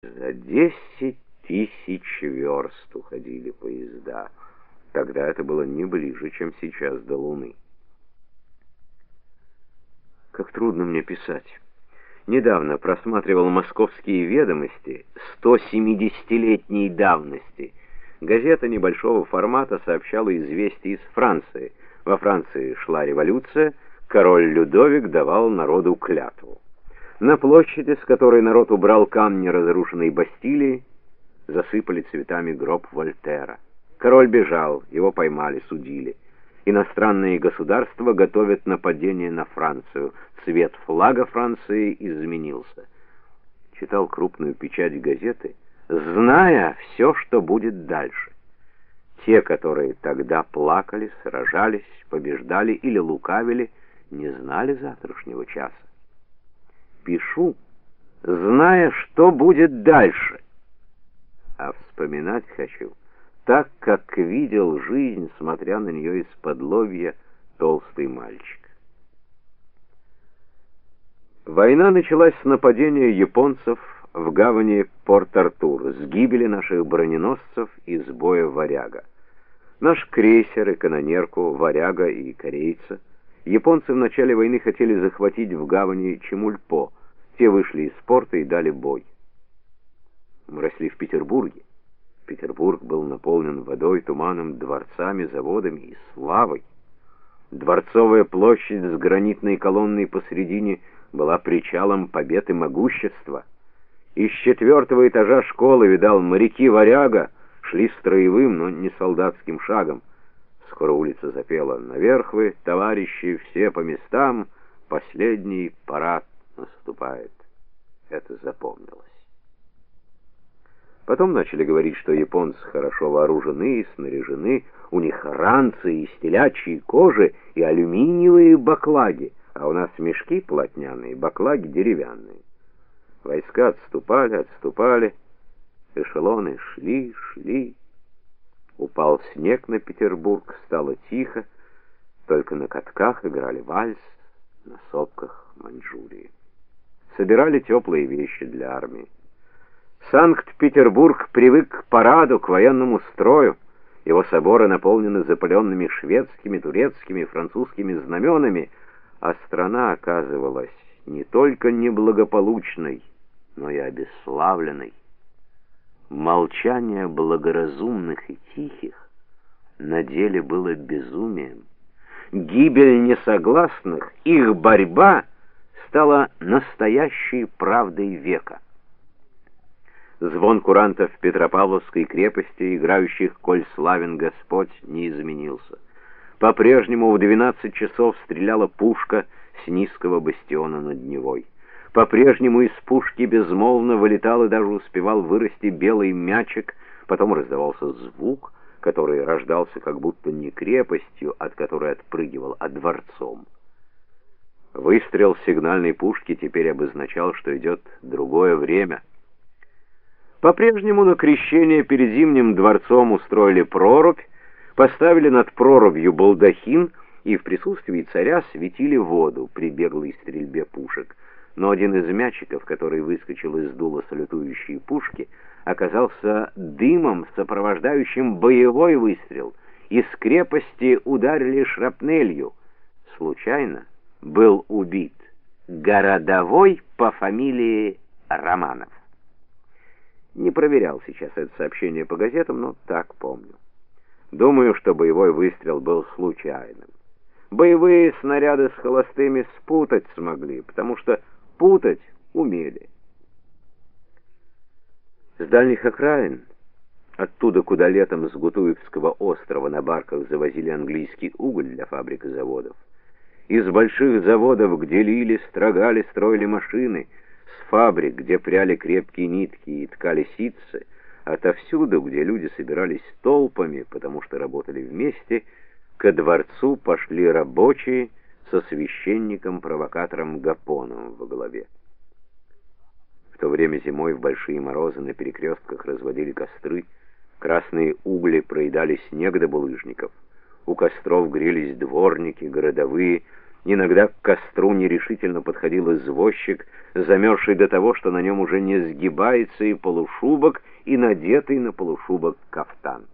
За десять тысяч верст уходили поезда. Тогда это было не ближе, чем сейчас до Луны. Как трудно мне писать. Недавно просматривал московские ведомости 170-летней давности. Газета небольшого формата сообщала известия из Франции. Во Франции шла революция, король Людовик давал народу клятву. На площади, с которой народ убрал камни разрушенной Бастилии, засыпали цветами гроб Вольтера. Король бежал, его поймали, судили. Иностранные государства готовят нападение на Францию. Цвет флага Франции изменился. Читал крупную печать газеты, зная все, что будет дальше. Те, которые тогда плакали, сражались, побеждали или лукавили, не знали завтрашнего часа пишу, зная, что будет дальше. А вспоминать хочу, так как видел жизнь, смотря на нее из-под лобья толстый мальчик. Война началась с нападения японцев в гавани Порт-Артур, с гибели наших броненосцев и сбоя «Варяга». Наш крейсер и канонерку «Варяга» и «Корейца» японцы в начале войны хотели захватить в гавани Чемульпо, те вышли из порта и дали бой. Мы росли в Петербурге. Петербург был наполнен водой, туманом, дворцами, заводами и славой. Дворцовая площадь с гранитной колонной посредине была причалом побед и могущества. Из четвертого этажа школы, видал, моряки-варяга шли строевым, но не солдатским шагом. Скоро улица запела «Наверх вы, товарищи, все по местам, последний парад» наступает. Это запомнилось. Потом начали говорить, что японцы хорошо вооружены и снаряжены, у них ранцы из телячьей кожи и алюминиевые баклаги, а у нас мешки плотняные, баклаги деревянные. Войска отступали, отступали, эшелоны шли, шли. Упал снег на Петербург, стало тихо, только на катках играли вальс, на сопках Маньчжурии собирали теплые вещи для армии. Санкт-Петербург привык к параду, к военному строю. Его соборы наполнены запыленными шведскими, турецкими, французскими знаменами, а страна оказывалась не только неблагополучной, но и обесславленной. Молчание благоразумных и тихих на деле было безумием. Гибель несогласных, их борьба — стала настоящей правдой века. Звон курантов Петропавловской крепости, играющих «Коль славен Господь», не изменился. По-прежнему в 12 часов стреляла пушка с низкого бастиона над Невой. По-прежнему из пушки безмолвно вылетал и даже успевал вырасти белый мячик, потом раздавался звук, который рождался как будто не крепостью, от которой отпрыгивал, а дворцом. Выстрел сигнальной пушки теперь обозначал, что идет другое время. По-прежнему на крещение перед Зимним дворцом устроили прорубь, поставили над прорубью балдахин и в присутствии царя светили воду при беглой стрельбе пушек. Но один из мячиков, который выскочил из дула салютующей пушки, оказался дымом, сопровождающим боевой выстрел. Из крепости ударили шрапнелью. Случайно был убит городовой по фамилии Романов. Не проверял сейчас это сообщение по газетам, но так помню. Думаю, что боевой выстрел был случайным. Боевые снаряды с холостыми спутать смогли, потому что путать умели. С дальних окраин, оттуда, куда летом с Гутуевского острова на барках завозили английский уголь для фабрик и заводов, из больших заводов, где лили, строгали, строили машины, с фабрик, где пряли крепкие нитки и ткали ситцы, отовсюду, где люди собирались толпами, потому что работали вместе, ко дворцу пошли рабочие со священником-провокатором Гапоном во главе. В то время зимой в большие морозы на перекрестках разводили костры, красные угли проедали снег до булыжников. У костров грелись дворники, городовые, Иногда к костру нерешительно подходил извозчик, замерзший до того, что на нем уже не сгибается и полушубок, и надетый на полушубок кафтан.